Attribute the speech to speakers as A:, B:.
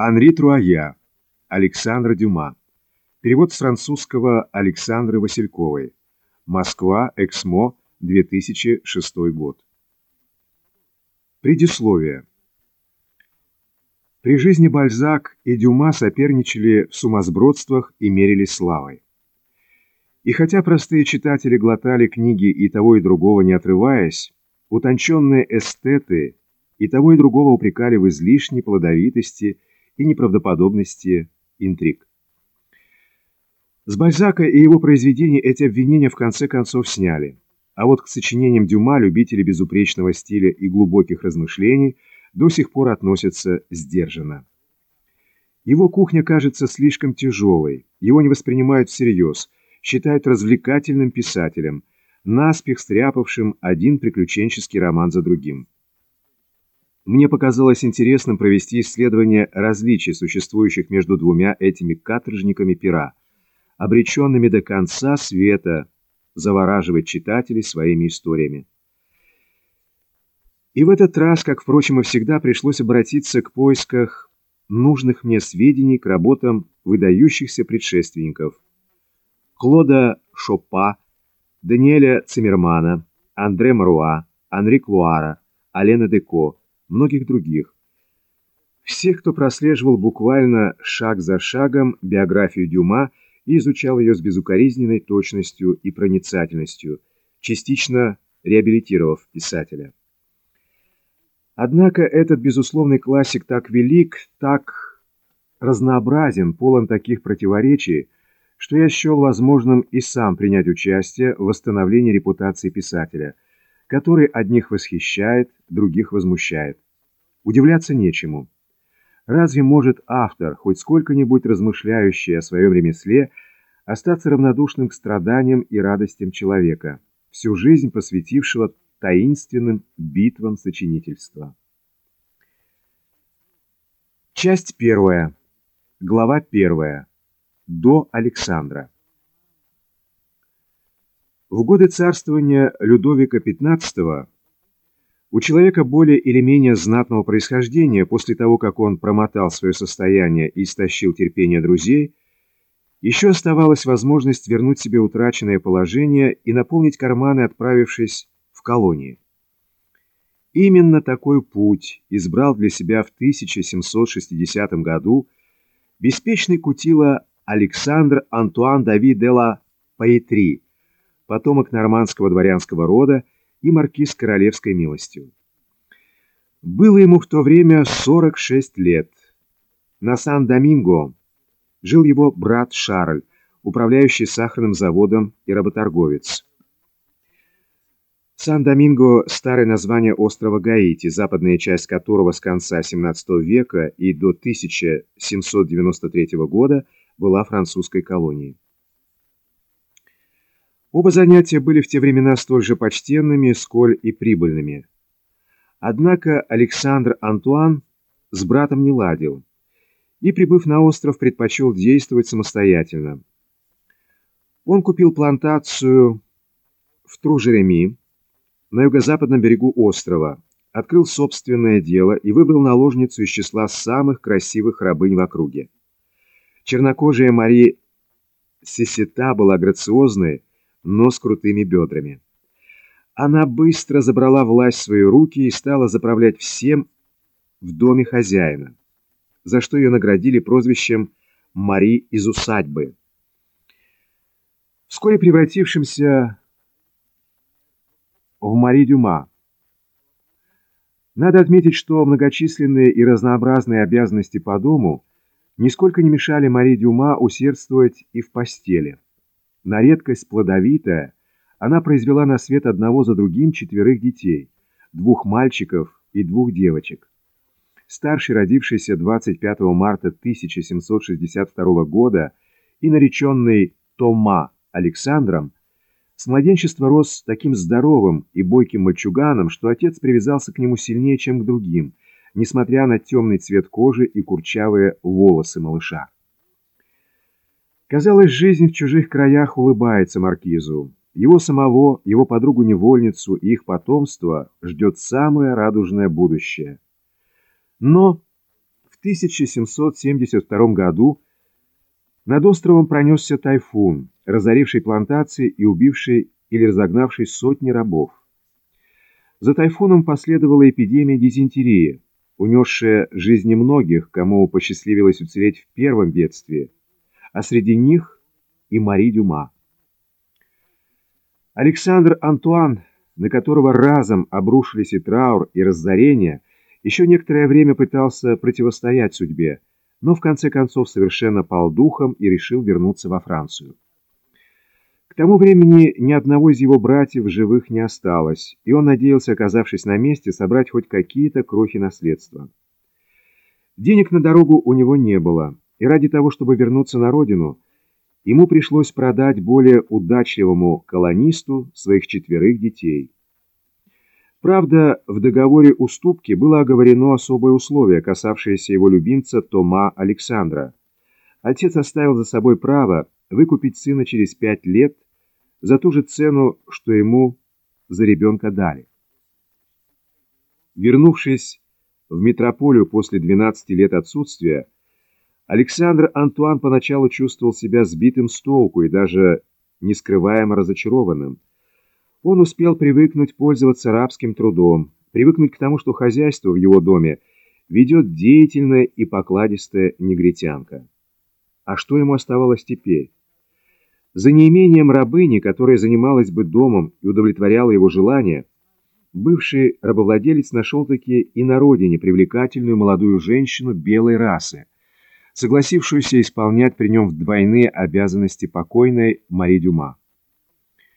A: Анри Труая, Александр Дюма. Перевод с французского Александры Васильковой. Москва, Эксмо, 2006 год. Предисловие. При жизни Бальзак и Дюма соперничали в сумасбродствах и мерились славой. И хотя простые читатели глотали книги и того и другого не отрываясь, утонченные эстеты и того и другого упрекали в излишней плодовитости и неправдоподобности интриг. С Бальзака и его произведений эти обвинения в конце концов сняли, а вот к сочинениям Дюма любители безупречного стиля и глубоких размышлений до сих пор относятся сдержанно. Его кухня кажется слишком тяжелой, его не воспринимают всерьез, считают развлекательным писателем, наспех стряпавшим один приключенческий роман за другим. Мне показалось интересным провести исследование различий, существующих между двумя этими каторжниками пера, обреченными до конца света завораживать читателей своими историями. И в этот раз, как, впрочем, и всегда, пришлось обратиться к поисках нужных мне сведений к работам выдающихся предшественников Клода Шопа, Даниэля Циммермана, Андре Маруа, Анри Клуара, Алена Деко, многих других. Всех, кто прослеживал буквально шаг за шагом биографию Дюма и изучал ее с безукоризненной точностью и проницательностью, частично реабилитировав писателя. Однако этот безусловный классик так велик, так разнообразен, полон таких противоречий, что я счел возможным и сам принять участие в восстановлении репутации писателя – который одних восхищает, других возмущает. Удивляться нечему. Разве может автор, хоть сколько-нибудь размышляющий о своем ремесле, остаться равнодушным к страданиям и радостям человека, всю жизнь посвятившего таинственным битвам сочинительства? Часть первая. Глава первая. До Александра. В годы царствования Людовика XV у человека более или менее знатного происхождения, после того, как он промотал свое состояние и истощил терпение друзей, еще оставалась возможность вернуть себе утраченное положение и наполнить карманы, отправившись в колонии. Именно такой путь избрал для себя в 1760 году беспечный кутила Александр Антуан Дави де ла Паэтри, потомок нормандского дворянского рода и маркиз королевской милостью. Было ему в то время 46 лет. На Сан-Доминго жил его брат Шарль, управляющий сахарным заводом и работорговец. Сан-Доминго – старое название острова Гаити, западная часть которого с конца XVII века и до 1793 года была французской колонией. Оба занятия были в те времена столь же почтенными, сколь и прибыльными. Однако Александр Антуан с братом не ладил и, прибыв на остров, предпочел действовать самостоятельно. Он купил плантацию в Тружереми на юго-западном берегу острова, открыл собственное дело и выбрал наложницу из числа самых красивых рабынь в округе. Чернокожая Мари Сесета была грациозной, но с крутыми бедрами. Она быстро забрала власть в свои руки и стала заправлять всем в доме хозяина, за что ее наградили прозвищем «Мари из усадьбы». Вскоре превратившимся в Мари Дюма. Надо отметить, что многочисленные и разнообразные обязанности по дому нисколько не мешали Мари Дюма усердствовать и в постели. На редкость плодовитая, она произвела на свет одного за другим четверых детей, двух мальчиков и двух девочек. Старший, родившийся 25 марта 1762 года и нареченный Тома Александром, с младенчества рос таким здоровым и бойким мальчуганом, что отец привязался к нему сильнее, чем к другим, несмотря на темный цвет кожи и курчавые волосы малыша. Казалось, жизнь в чужих краях улыбается маркизу. Его самого, его подругу-невольницу и их потомство ждет самое радужное будущее. Но в В 1772 году над островом пронесся тайфун, разоривший плантации и убивший или разогнавший сотни рабов. За тайфуном последовала эпидемия дизентерии, унесшая жизни многих, кому посчастливилось уцелеть в первом бедствии, а среди них и Мари Дюма. Александр Антуан, на которого разом обрушились и траур, и разорение, еще некоторое время пытался противостоять судьбе, но в конце концов совершенно пал духом и решил вернуться во Францию. К тому времени ни одного из его братьев живых не осталось, и он надеялся, оказавшись на месте, собрать хоть какие-то крохи наследства. Денег на дорогу у него не было, и ради того, чтобы вернуться на родину, ему пришлось продать более удачливому колонисту своих четверых детей. Правда, в договоре уступки было оговорено особое условие, касавшееся его любимца Тома Александра. Отец оставил за собой право выкупить сына через пять лет за ту же цену, что ему за ребенка дали. Вернувшись в метрополию после 12 лет отсутствия, Александр Антуан поначалу чувствовал себя сбитым с толку и даже нескрываемо разочарованным. Он успел привыкнуть пользоваться рабским трудом, привыкнуть к тому, что хозяйство в его доме ведет деятельная и покладистая негритянка. А что ему оставалось теперь? За неимением рабыни, которая занималась бы домом и удовлетворяла его желания, бывший рабовладелец нашел-таки и на родине привлекательную молодую женщину белой расы, согласившуюся исполнять при нем двойные обязанности покойной Мари Дюма.